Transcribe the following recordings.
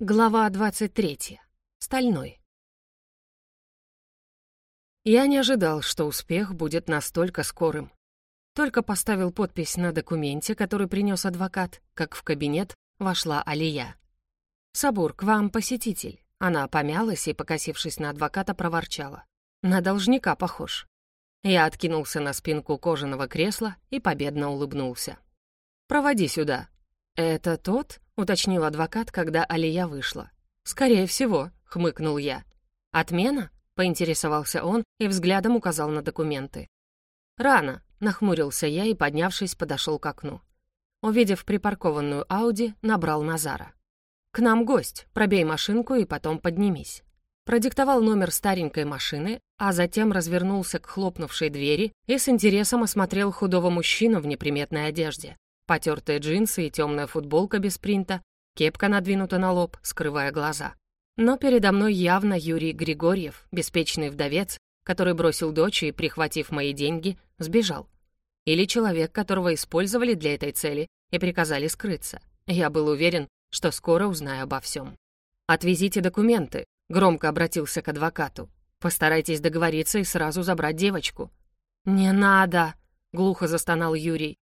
Глава 23. Стальной. Я не ожидал, что успех будет настолько скорым. Только поставил подпись на документе, который принес адвокат, как в кабинет вошла Алия. «Сабур, к вам посетитель». Она помялась и, покосившись на адвоката, проворчала. «На должника похож». Я откинулся на спинку кожаного кресла и победно улыбнулся. «Проводи сюда». «Это тот?» — уточнил адвокат, когда Алия вышла. «Скорее всего», — хмыкнул я. «Отмена?» — поинтересовался он и взглядом указал на документы. «Рано», — нахмурился я и, поднявшись, подошел к окну. Увидев припаркованную Ауди, набрал Назара. «К нам гость, пробей машинку и потом поднимись». Продиктовал номер старенькой машины, а затем развернулся к хлопнувшей двери и с интересом осмотрел худого мужчину в неприметной одежде. Потертые джинсы и темная футболка без принта, кепка надвинута на лоб, скрывая глаза. Но передо мной явно Юрий Григорьев, беспечный вдовец, который бросил дочь и, прихватив мои деньги, сбежал. Или человек, которого использовали для этой цели и приказали скрыться. Я был уверен, что скоро узнаю обо всем. «Отвезите документы», — громко обратился к адвокату. «Постарайтесь договориться и сразу забрать девочку». «Не надо», — глухо застонал Юрий.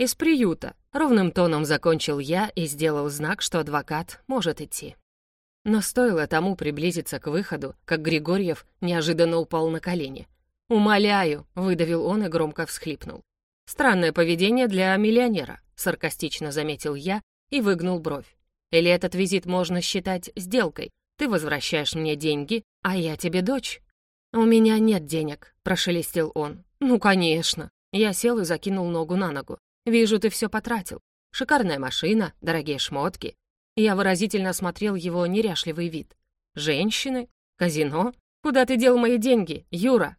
«Из приюта», — ровным тоном закончил я и сделал знак, что адвокат может идти. Но стоило тому приблизиться к выходу, как Григорьев неожиданно упал на колени. «Умоляю», — выдавил он и громко всхлипнул. «Странное поведение для миллионера», — саркастично заметил я и выгнул бровь. «Или этот визит можно считать сделкой? Ты возвращаешь мне деньги, а я тебе дочь». «У меня нет денег», — прошелестел он. «Ну, конечно». Я сел и закинул ногу на ногу. Вижу, ты все потратил. Шикарная машина, дорогие шмотки. Я выразительно смотрел его неряшливый вид. Женщины? Казино? Куда ты дел мои деньги, Юра?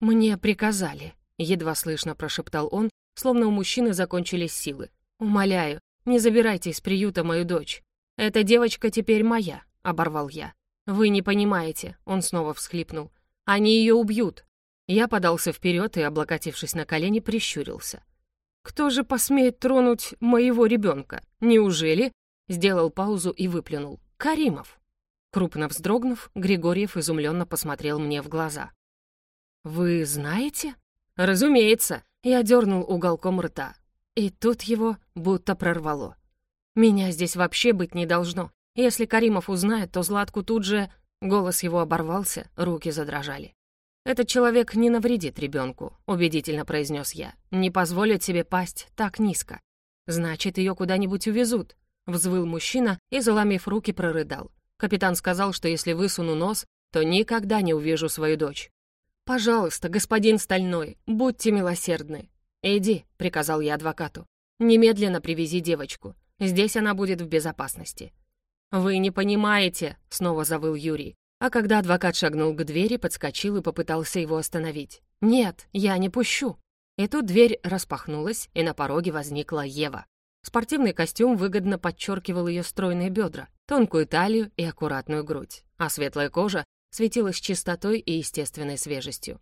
Мне приказали, едва слышно прошептал он, словно у мужчины закончились силы. Умоляю, не забирайте из приюта мою дочь. Эта девочка теперь моя, оборвал я. Вы не понимаете, он снова всхлипнул. Они ее убьют. Я подался вперед и, облокотившись на колени, прищурился. «Кто же посмеет тронуть моего ребенка? Неужели?» Сделал паузу и выплюнул. «Каримов». Крупно вздрогнув, Григорьев изумленно посмотрел мне в глаза. «Вы знаете?» «Разумеется!» Я дернул уголком рта. И тут его будто прорвало. «Меня здесь вообще быть не должно. Если Каримов узнает, то Златку тут же...» Голос его оборвался, руки задрожали. «Этот человек не навредит ребенку», — убедительно произнес я. «Не позволит себе пасть так низко. Значит, ее куда-нибудь увезут», — взвыл мужчина и, заломив руки, прорыдал. Капитан сказал, что если высуну нос, то никогда не увижу свою дочь. «Пожалуйста, господин Стальной, будьте милосердны». «Иди», — приказал я адвокату. «Немедленно привези девочку. Здесь она будет в безопасности». «Вы не понимаете», — снова завыл Юрий. А когда адвокат шагнул к двери, подскочил и попытался его остановить. «Нет, я не пущу». И тут дверь распахнулась, и на пороге возникла Ева. Спортивный костюм выгодно подчеркивал ее стройные бедра, тонкую талию и аккуратную грудь, а светлая кожа светилась чистотой и естественной свежестью.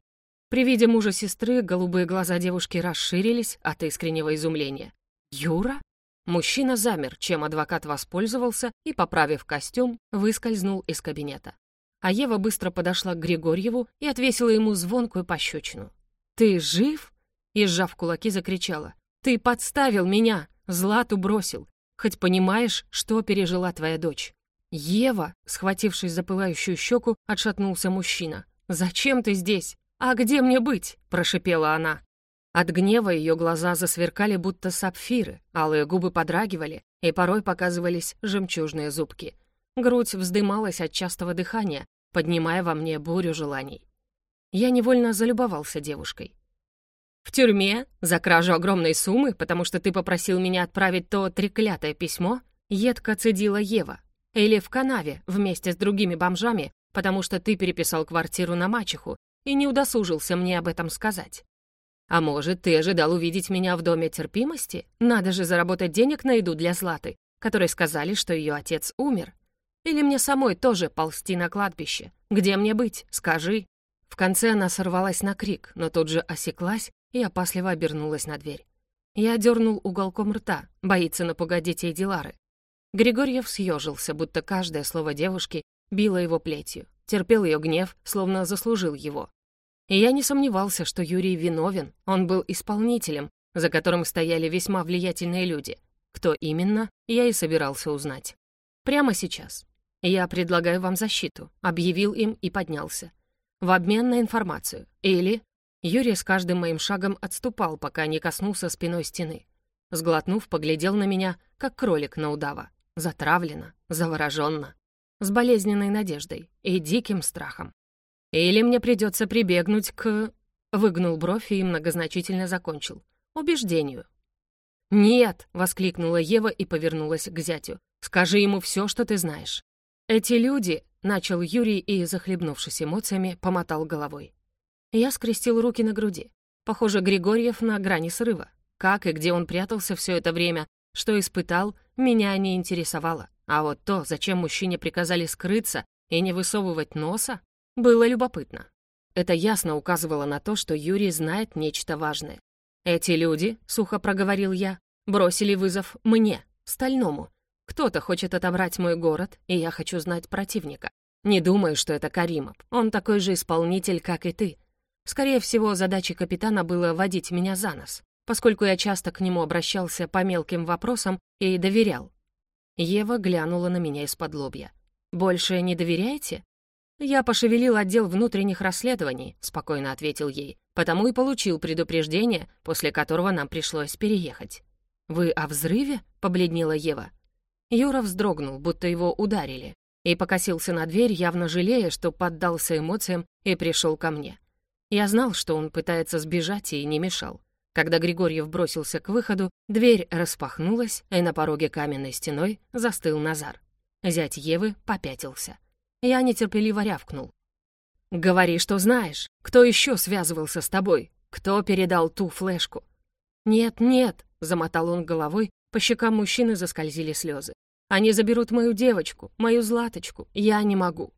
При виде мужа сестры голубые глаза девушки расширились от искреннего изумления. «Юра?» Мужчина замер, чем адвокат воспользовался и, поправив костюм, выскользнул из кабинета а Ева быстро подошла к Григорьеву и отвесила ему звонкую пощечину. «Ты жив?» И, сжав кулаки, закричала. «Ты подставил меня! Злату бросил! Хоть понимаешь, что пережила твоя дочь?» «Ева!» — схватившись за пылающую щеку, отшатнулся мужчина. «Зачем ты здесь? А где мне быть?» — прошипела она. От гнева ее глаза засверкали, будто сапфиры, алые губы подрагивали, и порой показывались жемчужные зубки. Грудь вздымалась от частого дыхания, поднимая во мне бурю желаний. Я невольно залюбовался девушкой. «В тюрьме? За кражу огромной суммы, потому что ты попросил меня отправить то треклятое письмо?» Едко цедила Ева. «Или в канаве вместе с другими бомжами, потому что ты переписал квартиру на мачеху и не удосужился мне об этом сказать. А может, ты ожидал увидеть меня в доме терпимости? Надо же заработать денег на еду для Златы, которой сказали, что ее отец умер. Или мне самой тоже ползти на кладбище? Где мне быть? Скажи». В конце она сорвалась на крик, но тут же осеклась и опасливо обернулась на дверь. Я дернул уголком рта, боится напугать детей Дилары. Григорьев съежился, будто каждое слово девушки било его плетью, терпел ее гнев, словно заслужил его. И я не сомневался, что Юрий виновен, он был исполнителем, за которым стояли весьма влиятельные люди. Кто именно, я и собирался узнать. Прямо сейчас. Я предлагаю вам защиту, объявил им и поднялся. В обмен на информацию. Или... Юрий с каждым моим шагом отступал, пока не коснулся спиной стены. Сглотнув, поглядел на меня, как кролик на удава. Затравленно, завороженно, с болезненной надеждой и диким страхом. Или мне придется прибегнуть к... Выгнул бровь и многозначительно закончил. Убеждению. «Нет!» — воскликнула Ева и повернулась к зятю. «Скажи ему все, что ты знаешь». «Эти люди...» — начал Юрий и, захлебнувшись эмоциями, помотал головой. Я скрестил руки на груди. Похоже, Григорьев на грани срыва. Как и где он прятался все это время, что испытал, меня не интересовало. А вот то, зачем мужчине приказали скрыться и не высовывать носа, было любопытно. Это ясно указывало на то, что Юрий знает нечто важное. «Эти люди», — сухо проговорил я, — «бросили вызов мне, стальному. Кто-то хочет отобрать мой город, и я хочу знать противника. Не думаю, что это Каримов. Он такой же исполнитель, как и ты. Скорее всего, задачей капитана было водить меня за нос, поскольку я часто к нему обращался по мелким вопросам и доверял. Ева глянула на меня из-под лобья. «Больше не доверяете?» «Я пошевелил отдел внутренних расследований», — спокойно ответил ей потому и получил предупреждение, после которого нам пришлось переехать. «Вы о взрыве?» — побледнела Ева. Юра вздрогнул, будто его ударили, и покосился на дверь, явно жалея, что поддался эмоциям и пришел ко мне. Я знал, что он пытается сбежать и не мешал. Когда Григорьев бросился к выходу, дверь распахнулась, и на пороге каменной стеной застыл Назар. Зять Евы попятился. Я нетерпеливо рявкнул. «Говори, что знаешь. Кто еще связывался с тобой? Кто передал ту флешку?» «Нет, нет», — замотал он головой, по щекам мужчины заскользили слезы. «Они заберут мою девочку, мою Златочку. Я не могу».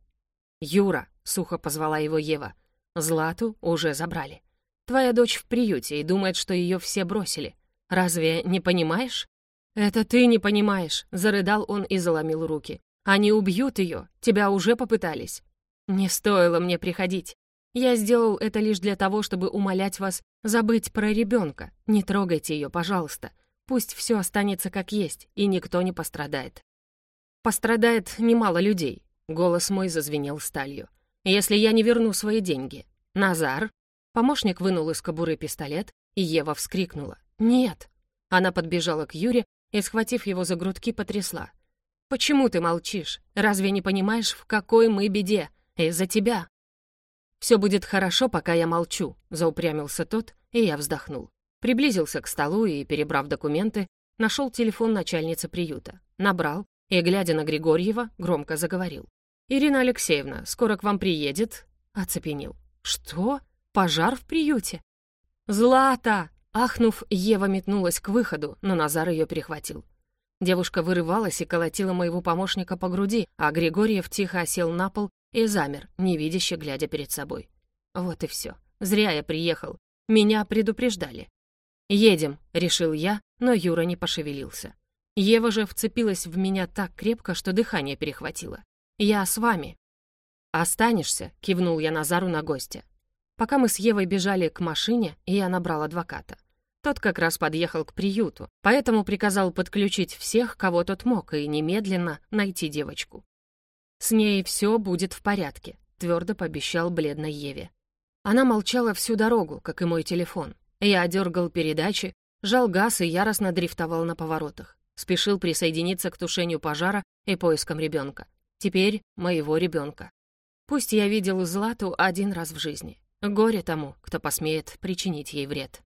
«Юра», — сухо позвала его Ева, — «Злату уже забрали. Твоя дочь в приюте и думает, что ее все бросили. Разве не понимаешь?» «Это ты не понимаешь», — зарыдал он и заломил руки. «Они убьют ее, тебя уже попытались. Не стоило мне приходить. Я сделал это лишь для того, чтобы умолять вас забыть про ребенка. Не трогайте ее, пожалуйста. Пусть все останется как есть, и никто не пострадает. Пострадает немало людей. Голос мой зазвенел сталью. Если я не верну свои деньги. Назар? Помощник вынул из кобуры пистолет, и Ева вскрикнула. «Нет!» Она подбежала к Юре и, схватив его за грудки, потрясла. «Почему ты молчишь? Разве не понимаешь, в какой мы беде? Из-за тебя». «Все будет хорошо, пока я молчу», — заупрямился тот, и я вздохнул. Приблизился к столу и, перебрав документы, нашел телефон начальницы приюта, набрал и, глядя на Григорьева, громко заговорил. «Ирина Алексеевна, скоро к вам приедет?» Оцепенел. «Что? Пожар в приюте?» «Злата!» Ахнув, Ева метнулась к выходу, но Назар ее перехватил. Девушка вырывалась и колотила моего помощника по груди, а Григорьев тихо осел на пол и замер, невидяще глядя перед собой. Вот и все. Зря я приехал. Меня предупреждали. «Едем», — решил я, но Юра не пошевелился. Ева же вцепилась в меня так крепко, что дыхание перехватило. «Я с вами». «Останешься», — кивнул я Назару на гостя. Пока мы с Евой бежали к машине, я набрал адвоката. Тот как раз подъехал к приюту, поэтому приказал подключить всех, кого тот мог, и немедленно найти девочку. «С ней все будет в порядке», — твердо пообещал бледной Еве. Она молчала всю дорогу, как и мой телефон. Я дергал передачи, жал газ и яростно дрифтовал на поворотах. Спешил присоединиться к тушению пожара и поискам ребенка. Теперь моего ребенка. Пусть я видел Злату один раз в жизни. Горе тому, кто посмеет причинить ей вред.